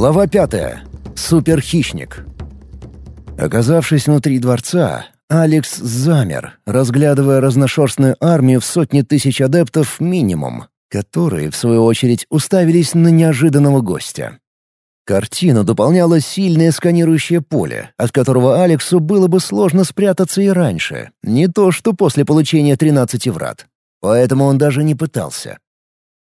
Глава пятая. Суперхищник. Оказавшись внутри дворца, Алекс замер, разглядывая разношерстную армию в сотни тысяч адептов минимум, которые, в свою очередь, уставились на неожиданного гостя. Картину дополняло сильное сканирующее поле, от которого Алексу было бы сложно спрятаться и раньше, не то что после получения 13 врат. Поэтому он даже не пытался.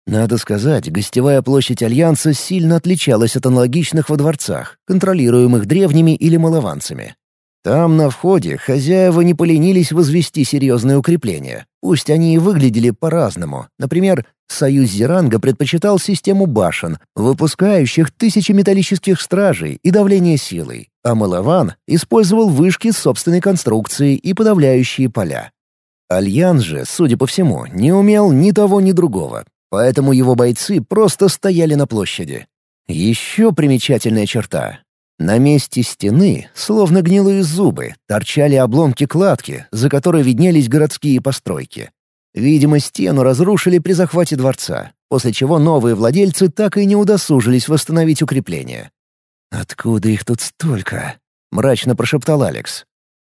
Надо сказать, гостевая площадь Альянса сильно отличалась от аналогичных во дворцах, контролируемых древними или малованцами. Там, на входе, хозяева не поленились возвести серьезные укрепления. Пусть они и выглядели по-разному. Например, Союз Зеранга предпочитал систему башен, выпускающих тысячи металлических стражей и давление силой, а Малаван использовал вышки собственной конструкции и подавляющие поля. Альянс же, судя по всему, не умел ни того, ни другого, поэтому его бойцы просто стояли на площади. Еще примечательная черта. На месте стены, словно гнилые зубы, торчали обломки кладки, за которой виднелись городские постройки. Видимо, стену разрушили при захвате дворца, после чего новые владельцы так и не удосужились восстановить укрепление. «Откуда их тут столько?» — мрачно прошептал Алекс.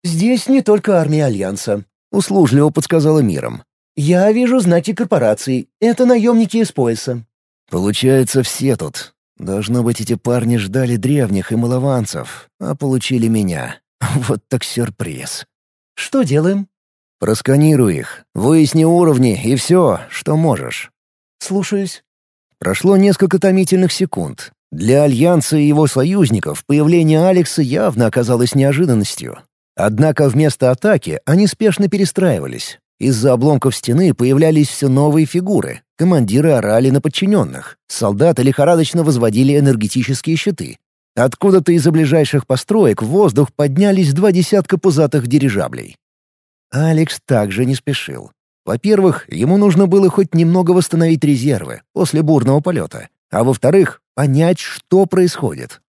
«Здесь не только армия Альянса», — услужливо подсказала миром. «Я вижу знаки корпораций. Это наемники из пояса». «Получается, все тут. Должно быть, эти парни ждали древних и малованцев, а получили меня. Вот так сюрприз». «Что делаем?» «Просканируй их, выясни уровни и все, что можешь». «Слушаюсь». Прошло несколько томительных секунд. Для Альянса и его союзников появление Алекса явно оказалось неожиданностью. Однако вместо атаки они спешно перестраивались. Из-за обломков стены появлялись все новые фигуры. Командиры орали на подчиненных. Солдаты лихорадочно возводили энергетические щиты. Откуда-то из-за ближайших построек в воздух поднялись два десятка пузатых дирижаблей. Алекс также не спешил. Во-первых, ему нужно было хоть немного восстановить резервы после бурного полета. А во-вторых, понять, что происходит.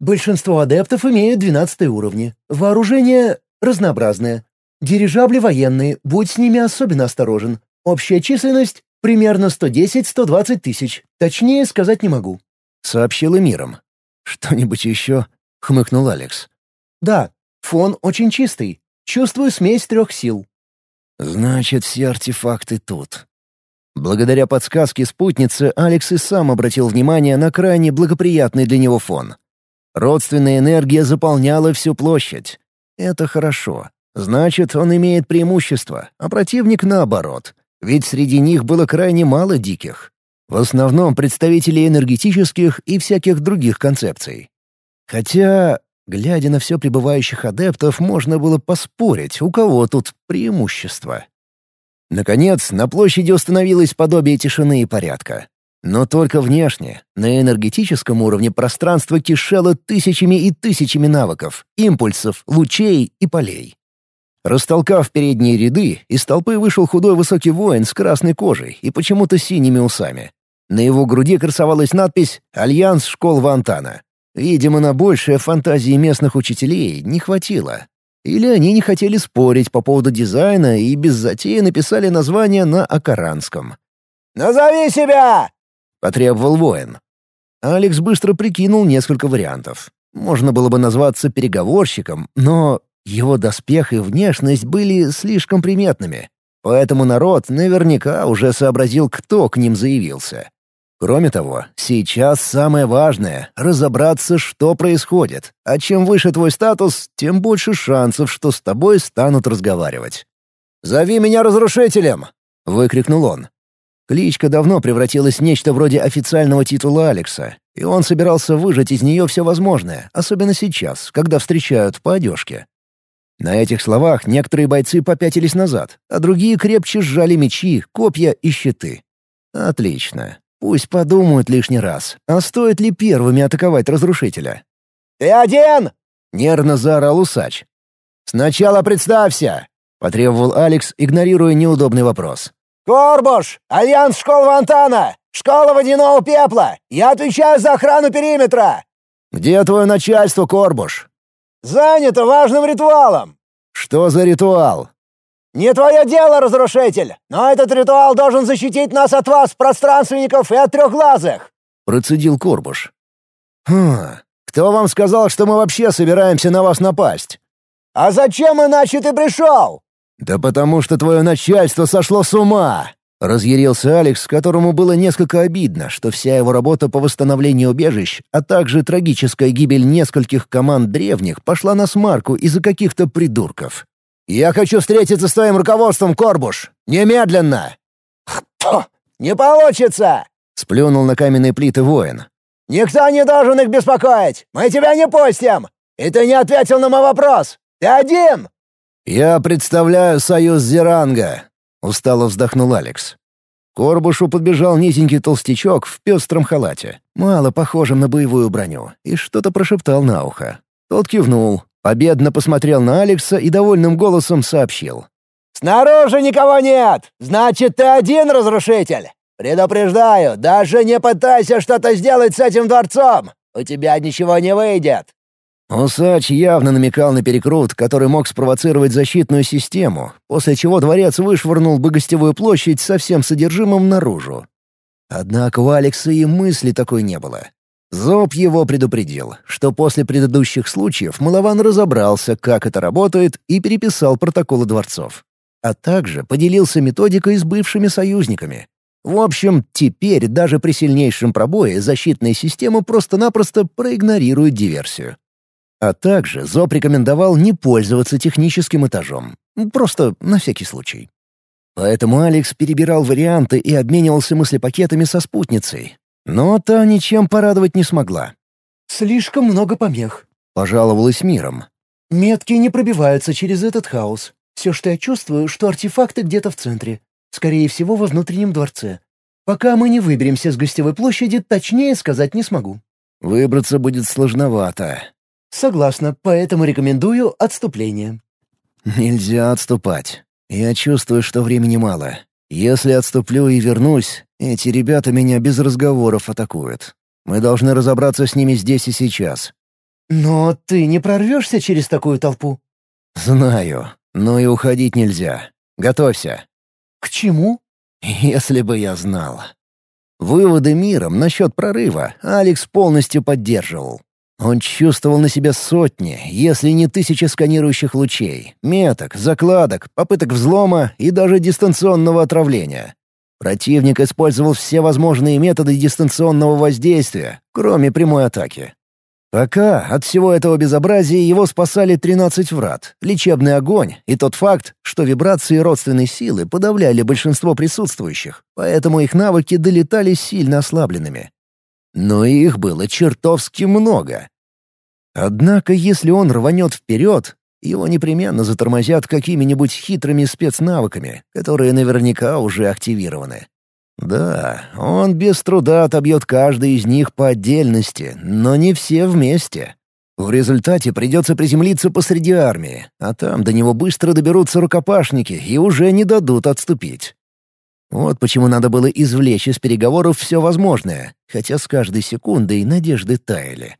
Большинство адептов имеют 12 уровни. Вооружение разнообразное. Дирижабли военные, будь с ними особенно осторожен. Общая численность — примерно 110-120 тысяч. Точнее сказать не могу». Сообщила миром. «Что-нибудь еще?» — хмыкнул Алекс. «Да, фон очень чистый. Чувствую смесь трех сил». «Значит, все артефакты тут». Благодаря подсказке спутницы Алекс и сам обратил внимание на крайне благоприятный для него фон. Родственная энергия заполняла всю площадь. Это хорошо. Значит, он имеет преимущество, а противник наоборот. Ведь среди них было крайне мало диких. В основном представители энергетических и всяких других концепций. Хотя, глядя на все пребывающих адептов, можно было поспорить, у кого тут преимущество. Наконец, на площади установилось подобие тишины и порядка. Но только внешне. На энергетическом уровне пространство кишело тысячами и тысячами навыков, импульсов, лучей и полей. Растолкав передние ряды, из толпы вышел худой высокий воин с красной кожей и почему-то синими усами. На его груди красовалась надпись «Альянс школ Вантана». Видимо, на большее фантазии местных учителей не хватило. Или они не хотели спорить по поводу дизайна и без затей написали название на акаранском. «Назови себя!» — потребовал воин. Алекс быстро прикинул несколько вариантов. Можно было бы назваться переговорщиком, но его доспех и внешность были слишком приметными, поэтому народ наверняка уже сообразил, кто к ним заявился. Кроме того, сейчас самое важное — разобраться, что происходит, а чем выше твой статус, тем больше шансов, что с тобой станут разговаривать. «Зови меня разрушителем!» — выкрикнул он. Кличка давно превратилась в нечто вроде официального титула Алекса, и он собирался выжать из нее все возможное, особенно сейчас, когда встречают по одежке. На этих словах некоторые бойцы попятились назад, а другие крепче сжали мечи, копья и щиты. Отлично. Пусть подумают лишний раз, а стоит ли первыми атаковать разрушителя. «Ты один!» — нервно заорал усач. «Сначала представься!» — потребовал Алекс, игнорируя неудобный вопрос. «Корбуш! Альянс школ Вантана! Школа водяного пепла! Я отвечаю за охрану периметра!» «Где твое начальство, Корбуш?» «Занято важным ритуалом!» «Что за ритуал?» «Не твое дело, разрушитель, но этот ритуал должен защитить нас от вас, пространственников, и от трехглазых!» — процедил Корбуш. «Хм, кто вам сказал, что мы вообще собираемся на вас напасть?» «А зачем иначе ты пришел?» «Да потому что твое начальство сошло с ума!» Разъярился Алекс, которому было несколько обидно, что вся его работа по восстановлению убежищ, а также трагическая гибель нескольких команд древних пошла на смарку из-за каких-то придурков. «Я хочу встретиться с твоим руководством, Корбуш! Немедленно!» «Не получится!» — сплюнул на каменные плиты воин. «Никто не должен их беспокоить! Мы тебя не пустим! И ты не ответил на мой вопрос! Ты один!» «Я представляю союз Зеранга», — устало вздохнул Алекс. К Корбушу подбежал низенький толстячок в пестром халате, мало похожем на боевую броню, и что-то прошептал на ухо. Тот кивнул, победно посмотрел на Алекса и довольным голосом сообщил. «Снаружи никого нет! Значит, ты один разрушитель! Предупреждаю, даже не пытайся что-то сделать с этим дворцом! У тебя ничего не выйдет!» Усач явно намекал на перекрут, который мог спровоцировать защитную систему, после чего дворец вышвырнул бы гостевую площадь со всем содержимым наружу. Однако у Алекса и мысли такой не было. Зоб его предупредил, что после предыдущих случаев Малован разобрался, как это работает, и переписал протоколы дворцов. А также поделился методикой с бывшими союзниками. В общем, теперь даже при сильнейшем пробое защитная система просто-напросто проигнорирует диверсию. А также Зоб рекомендовал не пользоваться техническим этажом. Просто на всякий случай. Поэтому Алекс перебирал варианты и обменивался мыслепакетами со спутницей. Но та ничем порадовать не смогла. «Слишком много помех», — пожаловалась миром. «Метки не пробиваются через этот хаос. Все, что я чувствую, что артефакты где-то в центре. Скорее всего, во внутреннем дворце. Пока мы не выберемся с гостевой площади, точнее сказать не смогу». «Выбраться будет сложновато», Согласна, поэтому рекомендую отступление. Нельзя отступать. Я чувствую, что времени мало. Если отступлю и вернусь, эти ребята меня без разговоров атакуют. Мы должны разобраться с ними здесь и сейчас. Но ты не прорвешься через такую толпу? Знаю, но и уходить нельзя. Готовься. К чему? Если бы я знал. Выводы миром насчет прорыва Алекс полностью поддерживал. Он чувствовал на себе сотни, если не тысячи сканирующих лучей, меток, закладок, попыток взлома и даже дистанционного отравления. Противник использовал все возможные методы дистанционного воздействия, кроме прямой атаки. Пока от всего этого безобразия его спасали 13 врат, лечебный огонь и тот факт, что вибрации родственной силы подавляли большинство присутствующих, поэтому их навыки долетали сильно ослабленными. Но их было чертовски много. Однако, если он рванет вперед, его непременно затормозят какими-нибудь хитрыми спецнавыками, которые наверняка уже активированы. Да, он без труда отобьет каждый из них по отдельности, но не все вместе. В результате придется приземлиться посреди армии, а там до него быстро доберутся рукопашники и уже не дадут отступить. Вот почему надо было извлечь из переговоров все возможное, хотя с каждой секундой надежды таяли.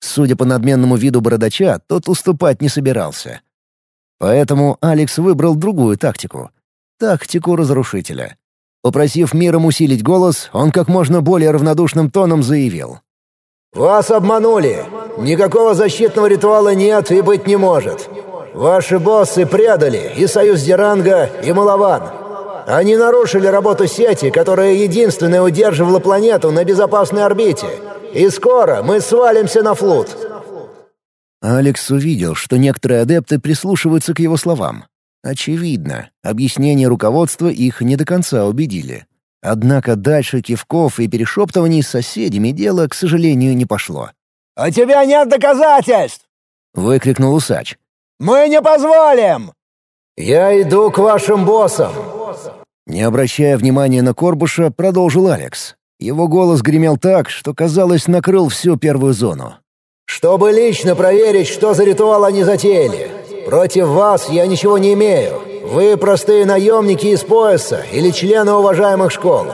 Судя по надменному виду бородача, тот уступать не собирался. Поэтому Алекс выбрал другую тактику. Тактику разрушителя. Попросив миром усилить голос, он как можно более равнодушным тоном заявил. «Вас обманули. Никакого защитного ритуала нет и быть не может. Ваши боссы предали и Союз Деранга, и Малаван. Они нарушили работу сети, которая единственная удерживала планету на безопасной орбите. И скоро мы свалимся на флот». Алекс увидел, что некоторые адепты прислушиваются к его словам. Очевидно, объяснения руководства их не до конца убедили. Однако дальше кивков и перешептываний с соседями дело, к сожалению, не пошло. «У тебя нет доказательств!» — выкрикнул усач. «Мы не позволим!» «Я иду к вашим боссам!» Не обращая внимания на Корбуша, продолжил Алекс. Его голос гремел так, что, казалось, накрыл всю первую зону. «Чтобы лично проверить, что за ритуал они затеяли. Против вас я ничего не имею. Вы простые наемники из пояса или члены уважаемых школ.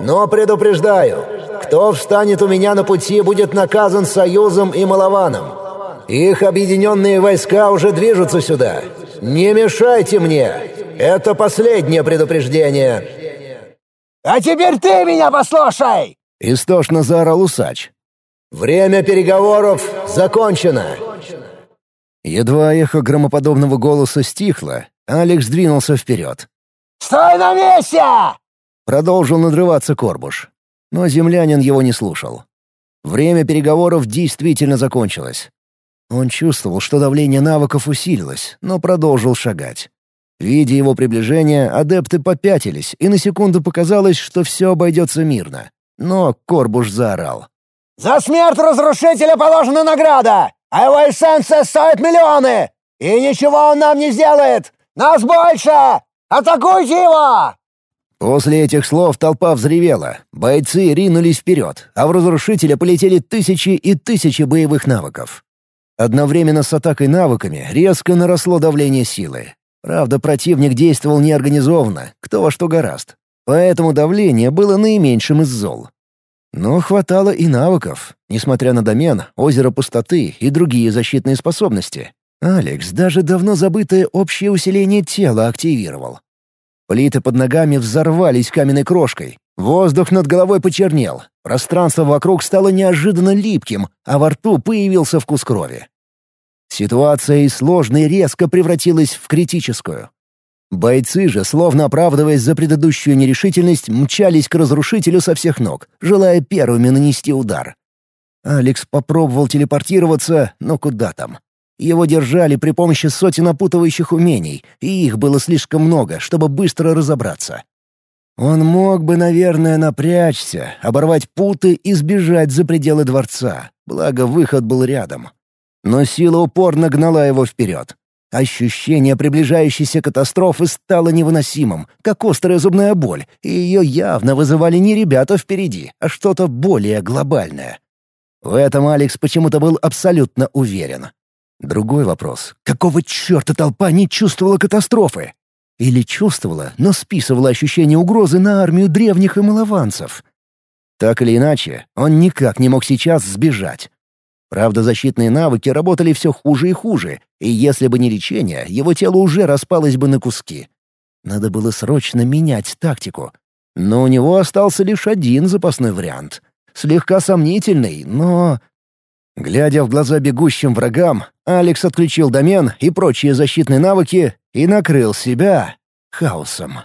Но предупреждаю, кто встанет у меня на пути, будет наказан Союзом и Малованом. Их объединенные войска уже движутся сюда. Не мешайте мне!» Это последнее предупреждение. «А теперь ты меня послушай!» — истошно заорал усач. Время переговоров закончено!» Едва эхо громоподобного голоса стихло, Алекс двинулся вперед. «Стой на месте!» Продолжил надрываться Корбуш. Но землянин его не слушал. Время переговоров действительно закончилось. Он чувствовал, что давление навыков усилилось, но продолжил шагать. Видя его приближение, адепты попятились, и на секунду показалось, что все обойдется мирно. Но Корбуш заорал. «За смерть разрушителя положена награда, а его эссенция стоит миллионы! И ничего он нам не сделает! Нас больше! Атакуйте его!» После этих слов толпа взревела, бойцы ринулись вперед, а в разрушителя полетели тысячи и тысячи боевых навыков. Одновременно с атакой навыками резко наросло давление силы. Правда, противник действовал неорганизованно, кто во что гораст. Поэтому давление было наименьшим из зол. Но хватало и навыков, несмотря на домен, озеро пустоты и другие защитные способности. Алекс даже давно забытое общее усиление тела активировал. Плиты под ногами взорвались каменной крошкой. Воздух над головой почернел. Пространство вокруг стало неожиданно липким, а во рту появился вкус крови. Ситуация из сложной резко превратилась в критическую. Бойцы же, словно оправдываясь за предыдущую нерешительность, мчались к разрушителю со всех ног, желая первыми нанести удар. Алекс попробовал телепортироваться, но куда там. Его держали при помощи сотен опутывающих умений, и их было слишком много, чтобы быстро разобраться. Он мог бы, наверное, напрячься, оборвать путы и сбежать за пределы дворца, благо выход был рядом. Но сила упорно гнала его вперед. Ощущение приближающейся катастрофы стало невыносимым, как острая зубная боль, и ее явно вызывали не ребята впереди, а что-то более глобальное. В этом Алекс почему-то был абсолютно уверен. Другой вопрос — какого черта толпа не чувствовала катастрофы? Или чувствовала, но списывала ощущение угрозы на армию древних и малованцев. Так или иначе, он никак не мог сейчас сбежать. Правда, защитные навыки работали все хуже и хуже, и если бы не лечение, его тело уже распалось бы на куски. Надо было срочно менять тактику. Но у него остался лишь один запасной вариант. Слегка сомнительный, но... Глядя в глаза бегущим врагам, Алекс отключил домен и прочие защитные навыки и накрыл себя хаосом.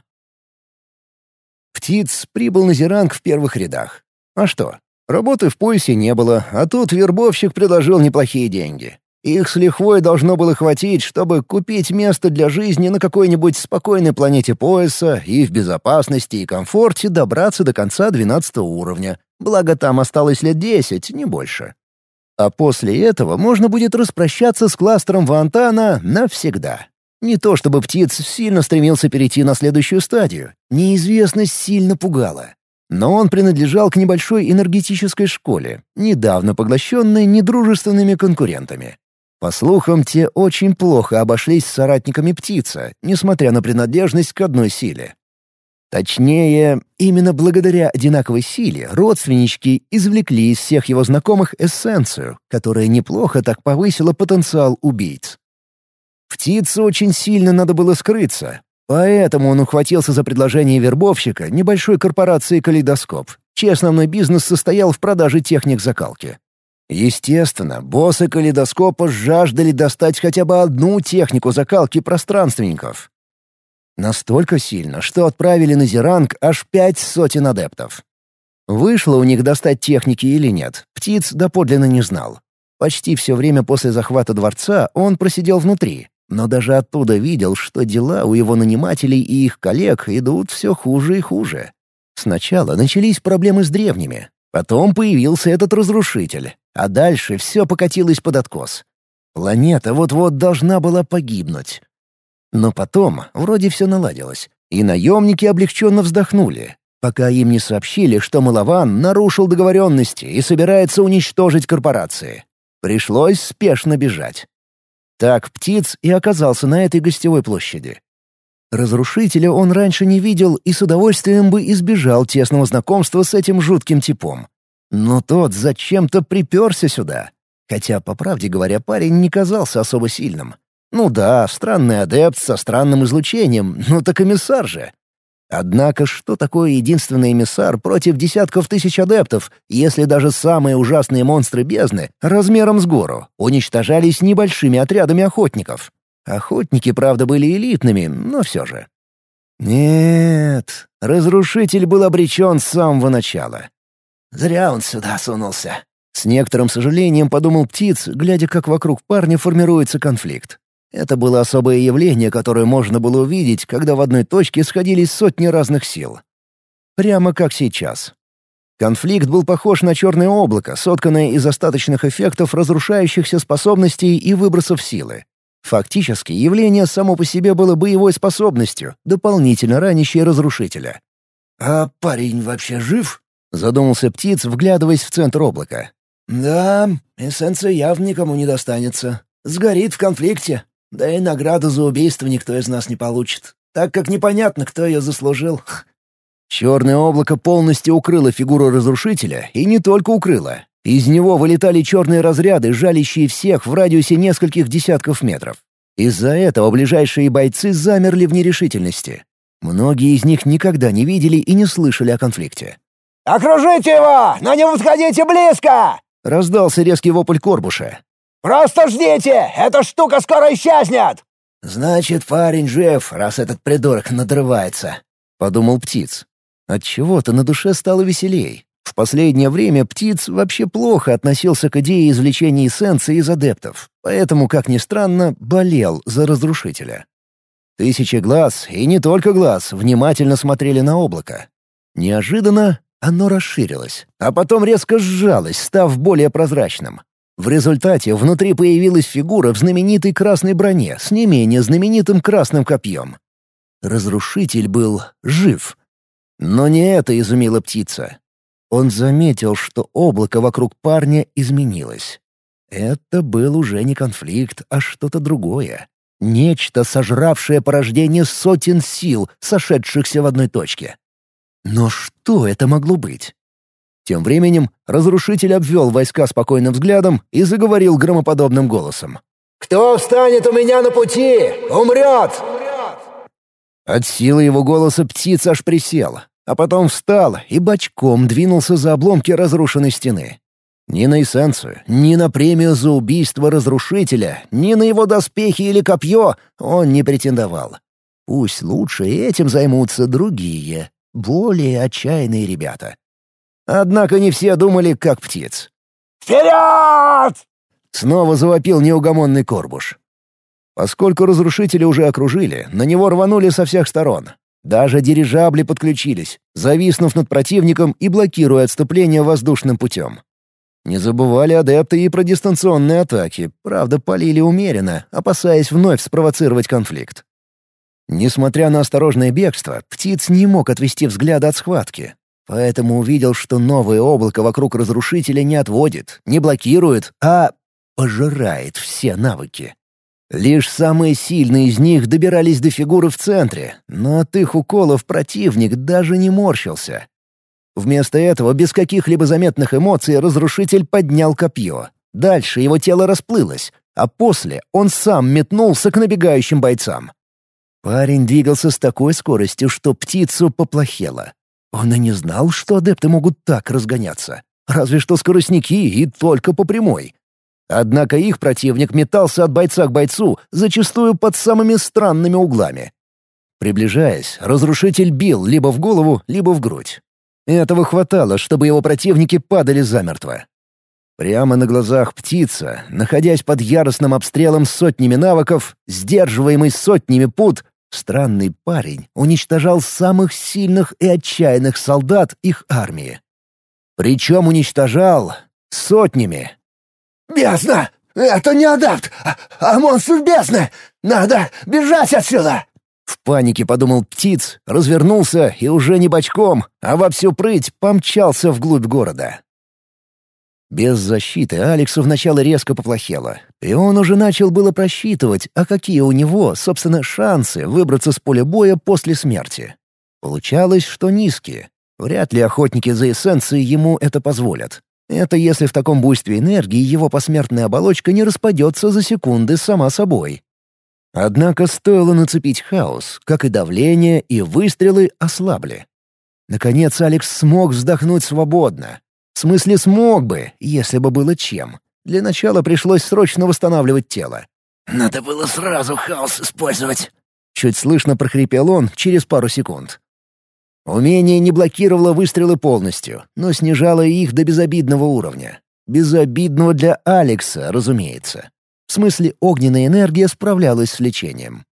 Птиц прибыл на Зеранг в первых рядах. А что? Работы в поясе не было, а тут вербовщик предложил неплохие деньги. Их с лихвой должно было хватить, чтобы купить место для жизни на какой-нибудь спокойной планете пояса и в безопасности и комфорте добраться до конца 12 уровня. Благо там осталось лет 10, не больше. А после этого можно будет распрощаться с кластером Вантана навсегда. Не то чтобы птиц сильно стремился перейти на следующую стадию. Неизвестность сильно пугала. Но он принадлежал к небольшой энергетической школе, недавно поглощенной недружественными конкурентами. По слухам, те очень плохо обошлись с соратниками птица, несмотря на принадлежность к одной силе. Точнее, именно благодаря одинаковой силе родственнички извлекли из всех его знакомых эссенцию, которая неплохо так повысила потенциал убийц. Птице очень сильно надо было скрыться, поэтому он ухватился за предложение вербовщика небольшой корпорации «Калейдоскоп», чей основной бизнес состоял в продаже техник закалки. Естественно, боссы «Калейдоскопа» жаждали достать хотя бы одну технику закалки пространственников. Настолько сильно, что отправили на Зеранг аж пять сотен адептов. Вышло у них достать техники или нет, птиц доподлинно не знал. Почти все время после захвата дворца он просидел внутри, но даже оттуда видел, что дела у его нанимателей и их коллег идут все хуже и хуже. Сначала начались проблемы с древними, потом появился этот разрушитель, а дальше все покатилось под откос. Планета вот-вот должна была погибнуть. Но потом вроде все наладилось, и наемники облегченно вздохнули, пока им не сообщили, что Малован нарушил договоренности и собирается уничтожить корпорации. Пришлось спешно бежать. Так птиц и оказался на этой гостевой площади. Разрушителя он раньше не видел и с удовольствием бы избежал тесного знакомства с этим жутким типом. Но тот зачем-то приперся сюда. Хотя, по правде говоря, парень не казался особо сильным. Ну да, странный адепт со странным излучением, ну так комиссар же. Однако что такое единственный эмиссар против десятков тысяч адептов, если даже самые ужасные монстры бездны, размером с гору, уничтожались небольшими отрядами охотников? Охотники, правда, были элитными, но все же. Нет, разрушитель был обречен с самого начала. Зря он сюда сунулся. С некоторым сожалением подумал птиц, глядя, как вокруг парня формируется конфликт. Это было особое явление, которое можно было увидеть, когда в одной точке сходились сотни разных сил. Прямо как сейчас. Конфликт был похож на черное облако, сотканное из остаточных эффектов разрушающихся способностей и выбросов силы. Фактически, явление само по себе было боевой способностью, дополнительно ранящей разрушителя. «А парень вообще жив?» — задумался птиц, вглядываясь в центр облака. «Да, эссенция явно никому не достанется. Сгорит в конфликте. Да и награду за убийство никто из нас не получит, так как непонятно, кто ее заслужил. Черное облако полностью укрыло фигуру разрушителя, и не только укрыло. Из него вылетали черные разряды, жалящие всех в радиусе нескольких десятков метров. Из-за этого ближайшие бойцы замерли в нерешительности. Многие из них никогда не видели и не слышали о конфликте. «Окружите его, но не подходите близко!» — раздался резкий вопль Корбуша. «Просто ждите! Эта штука скоро исчезнет!» «Значит, парень жив, раз этот придурок надрывается», — подумал птиц. Отчего-то на душе стало веселей. В последнее время птиц вообще плохо относился к идее извлечения эссенции из адептов, поэтому, как ни странно, болел за разрушителя. Тысячи глаз, и не только глаз, внимательно смотрели на облако. Неожиданно оно расширилось, а потом резко сжалось, став более прозрачным. В результате внутри появилась фигура в знаменитой красной броне с не менее знаменитым красным копьем. Разрушитель был жив. Но не это изумила птица. Он заметил, что облако вокруг парня изменилось. Это был уже не конфликт, а что-то другое. Нечто, сожравшее порождение сотен сил, сошедшихся в одной точке. Но что это могло быть? Тем временем разрушитель обвел войска спокойным взглядом и заговорил громоподобным голосом. «Кто встанет у меня на пути, умрет!» От силы его голоса птица аж присела, а потом встал и бочком двинулся за обломки разрушенной стены. Ни на эссенцию, ни на премию за убийство разрушителя, ни на его доспехи или копье он не претендовал. Пусть лучше этим займутся другие, более отчаянные ребята. Однако не все думали, как птиц. «Вперед!» — снова завопил неугомонный Корбуш. Поскольку разрушители уже окружили, на него рванули со всех сторон. Даже дирижабли подключились, зависнув над противником и блокируя отступление воздушным путем. Не забывали адепты и про дистанционные атаки, правда, полили умеренно, опасаясь вновь спровоцировать конфликт. Несмотря на осторожное бегство, птиц не мог отвести взгляда от схватки, Поэтому увидел, что новое облако вокруг разрушителя не отводит, не блокирует, а пожирает все навыки. Лишь самые сильные из них добирались до фигуры в центре, но от их уколов противник даже не морщился. Вместо этого, без каких-либо заметных эмоций, разрушитель поднял копье. Дальше его тело расплылось, а после он сам метнулся к набегающим бойцам. Парень двигался с такой скоростью, что птицу поплохело. Он и не знал, что адепты могут так разгоняться. Разве что скоростники и только по прямой. Однако их противник метался от бойца к бойцу, зачастую под самыми странными углами. Приближаясь, разрушитель бил либо в голову, либо в грудь. Этого хватало, чтобы его противники падали замертво. Прямо на глазах птица, находясь под яростным обстрелом сотнями навыков, сдерживаемый сотнями пут, Странный парень уничтожал самых сильных и отчаянных солдат их армии. Причем уничтожал сотнями. «Бездна! Это не адапт, а, а монстр бездны! Надо бежать отсюда!» В панике подумал птиц, развернулся и уже не бочком, а во всю прыть помчался вглубь города. Без защиты Алексу вначале резко поплохело, и он уже начал было просчитывать, а какие у него, собственно, шансы выбраться с поля боя после смерти. Получалось, что низкие. Вряд ли охотники за эссенцией ему это позволят. Это если в таком буйстве энергии его посмертная оболочка не распадется за секунды сама собой. Однако стоило нацепить хаос, как и давление, и выстрелы ослабли. Наконец Алекс смог вздохнуть свободно. В смысле смог бы, если бы было чем. Для начала пришлось срочно восстанавливать тело. «Надо было сразу хаос использовать», — чуть слышно прохрипел он через пару секунд. Умение не блокировало выстрелы полностью, но снижало их до безобидного уровня. Безобидного для Алекса, разумеется. В смысле, огненная энергия справлялась с лечением.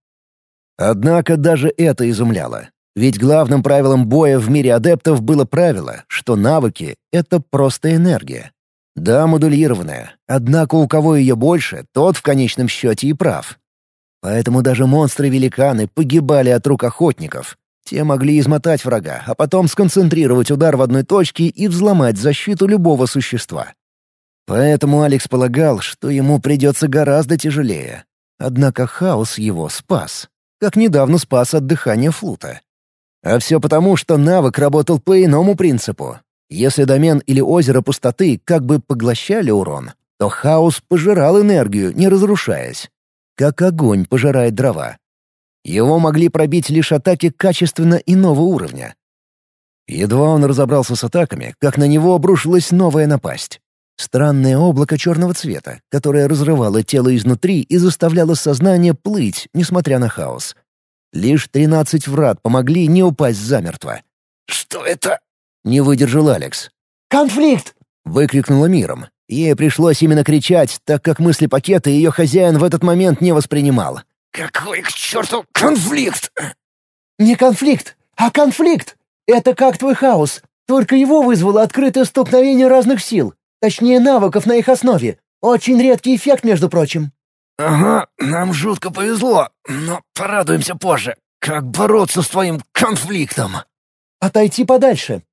Однако даже это изумляло. Ведь главным правилом боя в мире адептов было правило, что навыки — это просто энергия. Да, модулированная, однако у кого ее больше, тот в конечном счете и прав. Поэтому даже монстры-великаны погибали от рук охотников. Те могли измотать врага, а потом сконцентрировать удар в одной точке и взломать защиту любого существа. Поэтому Алекс полагал, что ему придется гораздо тяжелее. Однако хаос его спас. Как недавно спас от дыхания флута. А все потому, что навык работал по иному принципу. Если домен или озеро пустоты как бы поглощали урон, то хаос пожирал энергию, не разрушаясь. Как огонь пожирает дрова. Его могли пробить лишь атаки качественно иного уровня. Едва он разобрался с атаками, как на него обрушилась новая напасть. Странное облако черного цвета, которое разрывало тело изнутри и заставляло сознание плыть, несмотря на хаос. Лишь тринадцать врат помогли не упасть замертво. «Что это?» — не выдержал Алекс. «Конфликт!» — выкрикнула миром. Ей пришлось именно кричать, так как мысли пакета ее хозяин в этот момент не воспринимал. «Какой к черту конфликт?» «Не конфликт, а конфликт! Это как твой хаос, только его вызвало открытое столкновение разных сил, точнее навыков на их основе. Очень редкий эффект, между прочим». «Ага, нам жутко повезло, но порадуемся позже. Как бороться с твоим конфликтом?» «Отойти подальше».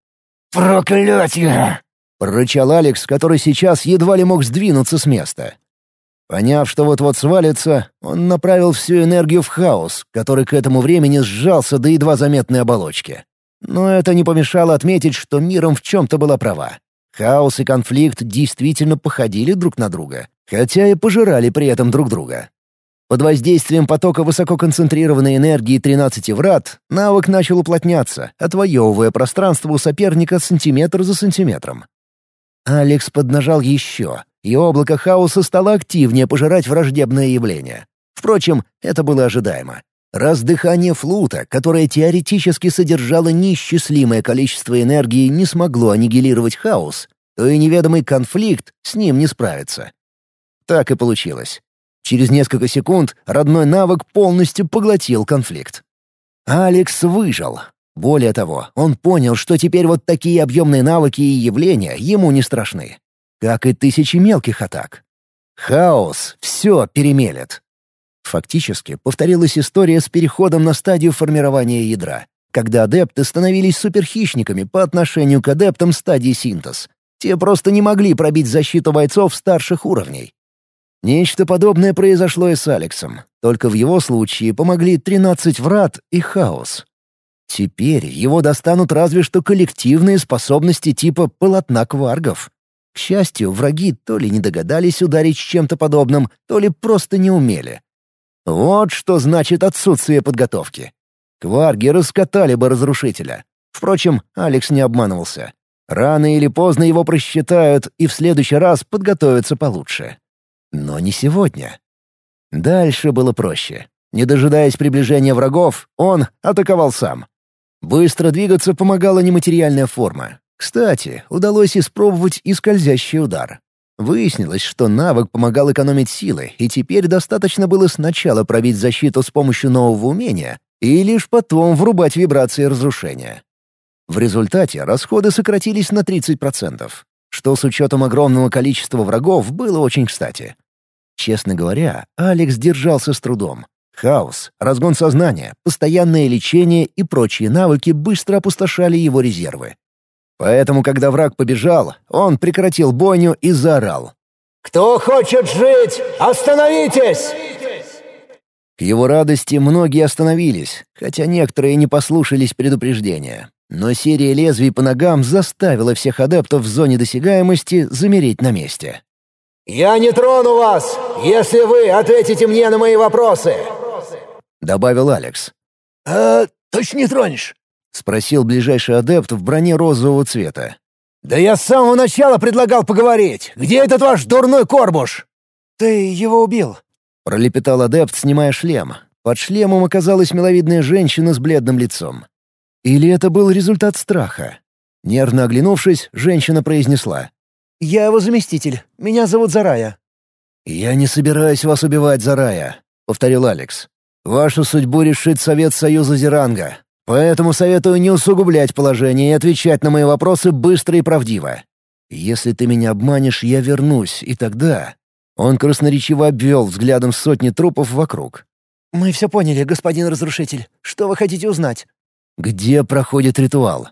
«Проклятие!» — прорычал Алекс, который сейчас едва ли мог сдвинуться с места. Поняв, что вот-вот свалится, он направил всю энергию в хаос, который к этому времени сжался до едва заметной оболочки. Но это не помешало отметить, что миром в чем-то была права. Хаос и конфликт действительно походили друг на друга хотя и пожирали при этом друг друга. Под воздействием потока высококонцентрированной энергии 13 врат навык начал уплотняться, отвоевывая пространство у соперника сантиметр за сантиметром. Алекс поднажал еще, и облако хаоса стало активнее пожирать враждебное явление. Впрочем, это было ожидаемо. Раз дыхание флута, которое теоретически содержало неисчислимое количество энергии, не смогло аннигилировать хаос, то и неведомый конфликт с ним не справится. Так и получилось. Через несколько секунд родной навык полностью поглотил конфликт. Алекс выжил. Более того, он понял, что теперь вот такие объемные навыки и явления ему не страшны. Как и тысячи мелких атак. Хаос все перемелет. Фактически повторилась история с переходом на стадию формирования ядра, когда адепты становились суперхищниками по отношению к адептам стадии синтез. Те просто не могли пробить защиту бойцов старших уровней. Нечто подобное произошло и с Алексом, только в его случае помогли 13 врат и хаос. Теперь его достанут разве что коллективные способности типа полотна кваргов. К счастью, враги то ли не догадались ударить чем-то подобным, то ли просто не умели. Вот что значит отсутствие подготовки. Кварги раскатали бы разрушителя. Впрочем, Алекс не обманывался. Рано или поздно его просчитают и в следующий раз подготовятся получше. Но не сегодня. Дальше было проще. Не дожидаясь приближения врагов, он атаковал сам. Быстро двигаться помогала нематериальная форма. Кстати, удалось испробовать и скользящий удар. Выяснилось, что навык помогал экономить силы, и теперь достаточно было сначала пробить защиту с помощью нового умения и лишь потом врубать вибрации разрушения. В результате расходы сократились на 30% что с учетом огромного количества врагов было очень кстати. Честно говоря, Алекс держался с трудом. Хаос, разгон сознания, постоянное лечение и прочие навыки быстро опустошали его резервы. Поэтому, когда враг побежал, он прекратил бойню и заорал. «Кто хочет жить, остановитесь!» К его радости многие остановились, хотя некоторые не послушались предупреждения. Но серия лезвий по ногам заставила всех адептов в зоне досягаемости замереть на месте. «Я не трону вас, если вы ответите мне на мои вопросы. — добавил Алекс. «А точно не тронешь?» — спросил ближайший адепт в броне розового цвета. «Да я с самого начала предлагал поговорить. Где этот ваш дурной корбуш?» «Ты его убил», — пролепетал адепт, снимая шлем. Под шлемом оказалась миловидная женщина с бледным лицом. Или это был результат страха? Нервно оглянувшись, женщина произнесла. «Я его заместитель. Меня зовут Зарая». «Я не собираюсь вас убивать, Зарая», — повторил Алекс. «Вашу судьбу решит Совет Союза Зеранга. Поэтому советую не усугублять положение и отвечать на мои вопросы быстро и правдиво. Если ты меня обманешь, я вернусь, и тогда...» Он красноречиво обвел взглядом сотни трупов вокруг. «Мы все поняли, господин разрушитель. Что вы хотите узнать?» «Где проходит ритуал?»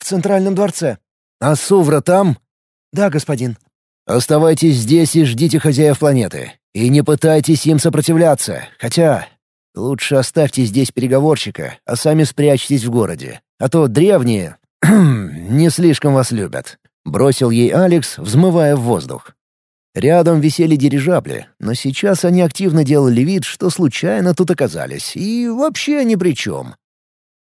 «В Центральном дворце». «А Сувра там?» «Да, господин». «Оставайтесь здесь и ждите хозяев планеты. И не пытайтесь им сопротивляться. Хотя Лучше оставьте здесь переговорщика, а сами спрячьтесь в городе. А то древние не слишком вас любят», — бросил ей Алекс, взмывая в воздух. Рядом висели дирижабли, но сейчас они активно делали вид, что случайно тут оказались, и вообще ни при чем.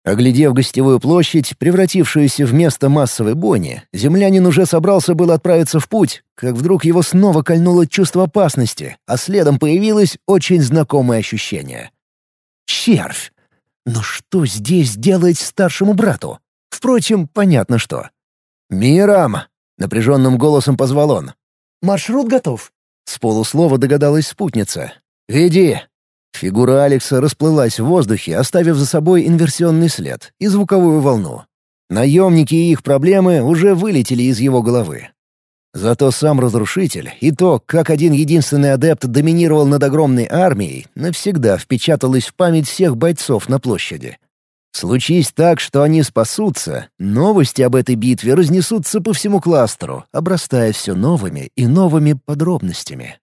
Оглядев гостевую площадь, превратившуюся в место массовой бойни, землянин уже собрался было отправиться в путь, как вдруг его снова кольнуло чувство опасности, а следом появилось очень знакомое ощущение. Червь! Но что здесь делать старшему брату? Впрочем, понятно что. «Мирам!» — напряженным голосом позвал он. «Маршрут готов», — с полуслова догадалась спутница. «Веди!» Фигура Алекса расплылась в воздухе, оставив за собой инверсионный след и звуковую волну. Наемники и их проблемы уже вылетели из его головы. Зато сам разрушитель и то, как один единственный адепт доминировал над огромной армией, навсегда впечаталось в память всех бойцов на площади. Случись так, что они спасутся, новости об этой битве разнесутся по всему кластеру, обрастая все новыми и новыми подробностями.